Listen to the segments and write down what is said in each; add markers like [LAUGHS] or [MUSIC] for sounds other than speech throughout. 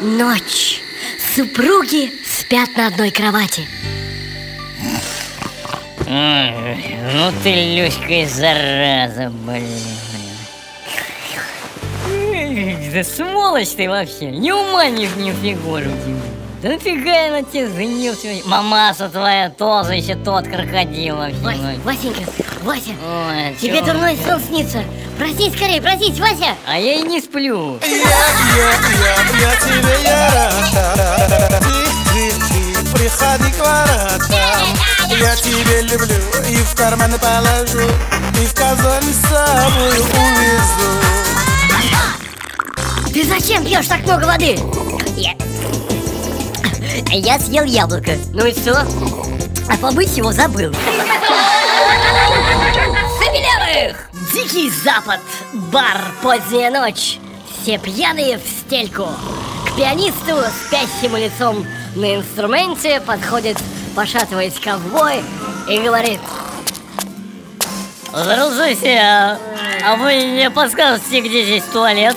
Ночь. Супруги спят на одной кровати. Ну ты, Люська, зараза, блин. Да сволочь ты вообще, ни ума, ни, ни фигуры у. Да нафига я на тебе женился? Мамаша твоя тоже еще тот крокодил вообще. Вась. Васенька, Вася, Ой, тебе чё? дурной сон снится. Проснись скорее, проснись, Вася! А я и не сплю. Я, я, я, я тебе я рада Ты, ты, ты, приходи к воротам Я тебе люблю и в карман положу И в Казань с собой увезу Ты зачем пьешь так много воды? Я... Я съел яблоко. Ну и что? А побыть его забыл. Забелявых! Дикий Запад, бар, поздняя ночь. Все пьяные в стельку. К пианисту, спящему лицом на инструменте, подходит, пошатываясь ковбой и говорит Здравствуйте, а вы не подскажете, где здесь туалет?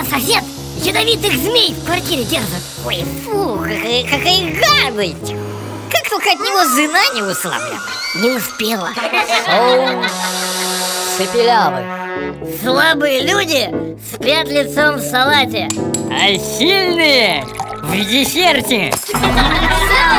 меня сосед ядовитых змей в квартире держит. Ой, фу, какая, какая гадость! Как только от него жена не услабля. Не успела. Оу, цепелявый. Слабые люди спят лицом в салате. А сильные в десерте. [LAUGHS]